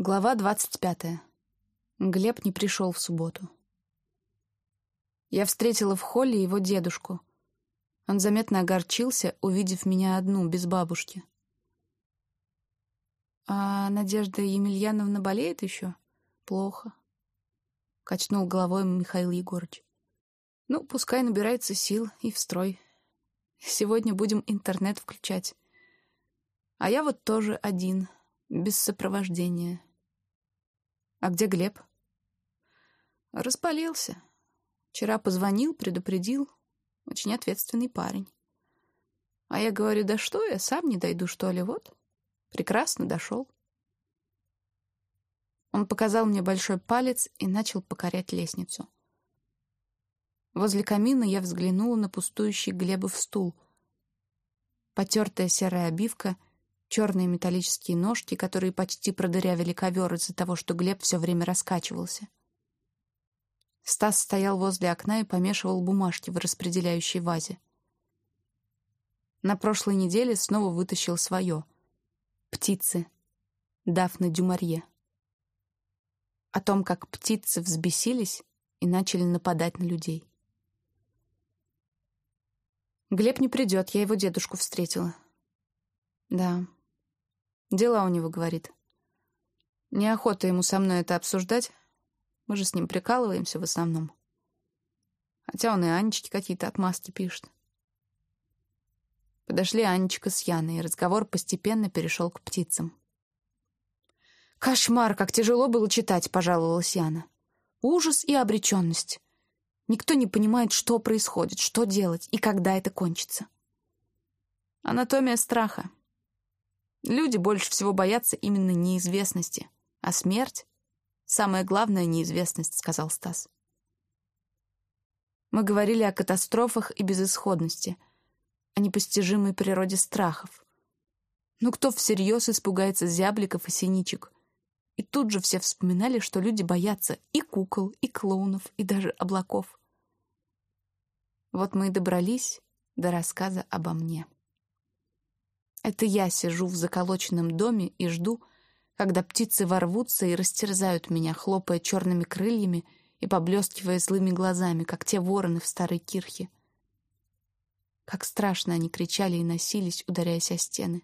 Глава двадцать пятая. Глеб не пришел в субботу. Я встретила в холле его дедушку. Он заметно огорчился, увидев меня одну, без бабушки. «А Надежда Емельяновна болеет еще?» «Плохо», — качнул головой Михаил Егорович. «Ну, пускай набирается сил и в строй. Сегодня будем интернет включать. А я вот тоже один, без сопровождения». «А где Глеб?» «Распалился. Вчера позвонил, предупредил. Очень ответственный парень. А я говорю, да что я, сам не дойду, что ли, вот. Прекрасно дошел». Он показал мне большой палец и начал покорять лестницу. Возле камина я взглянула на пустующий Глебов стул. Потертая серая обивка — черные металлические ножки, которые почти продырявили ковер из-за того, что Глеб все время раскачивался. Стас стоял возле окна и помешивал бумажки в распределяющей вазе. На прошлой неделе снова вытащил свое. Птицы. Дафна Дюмарье. О том, как птицы взбесились и начали нападать на людей. Глеб не придет, я его дедушку встретила. Да, Дела у него, говорит. Неохота ему со мной это обсуждать. Мы же с ним прикалываемся в основном. Хотя он и Анечке какие-то отмазки пишет. Подошли Анечка с Яной, и разговор постепенно перешел к птицам. «Кошмар, как тяжело было читать», — пожаловалась Яна. «Ужас и обреченность. Никто не понимает, что происходит, что делать и когда это кончится». «Анатомия страха», Люди больше всего боятся именно неизвестности, а смерть — самая главная неизвестность, сказал Стас. Мы говорили о катастрофах и безысходности, о непостижимой природе страхов. Ну кто всерьез испугается зябликов и синичек? И тут же все вспоминали, что люди боятся и кукол, и клоунов, и даже облаков. Вот мы и добрались до рассказа обо мне. Это я сижу в заколоченном доме и жду, когда птицы ворвутся и растерзают меня, хлопая черными крыльями и поблескивая злыми глазами, как те вороны в старой кирхе. Как страшно они кричали и носились, ударяясь о стены.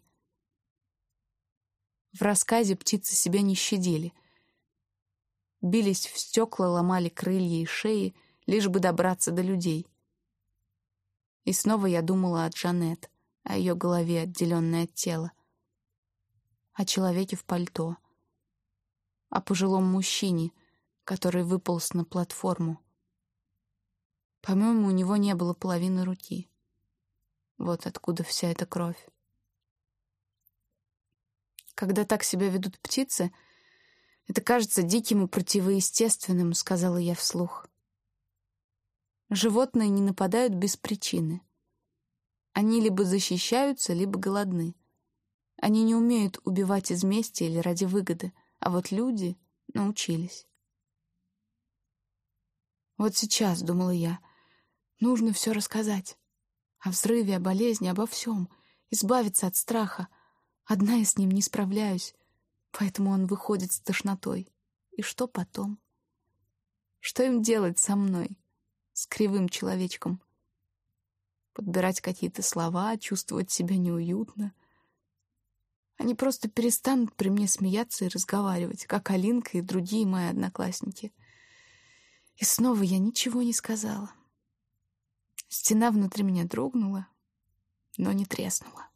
В рассказе птицы себя не щадили. Бились в стекла, ломали крылья и шеи, лишь бы добраться до людей. И снова я думала о Джанет о ее голове, отделенной от тела, о человеке в пальто, о пожилом мужчине, который выполз на платформу. По-моему, у него не было половины руки. Вот откуда вся эта кровь. Когда так себя ведут птицы, это кажется диким и противоестественным, сказала я вслух. Животные не нападают без причины — они либо защищаются, либо голодны. Они не умеют убивать из мести или ради выгоды, а вот люди научились. Вот сейчас, думала я, нужно все рассказать. О взрыве, о болезни, обо всем. Избавиться от страха. Одна я с ним не справляюсь, поэтому он выходит с тошнотой. И что потом? Что им делать со мной, с кривым человечком? Подбирать какие-то слова, чувствовать себя неуютно. Они просто перестанут при мне смеяться и разговаривать, как Алинка и другие мои одноклассники. И снова я ничего не сказала. Стена внутри меня дрогнула, но не треснула.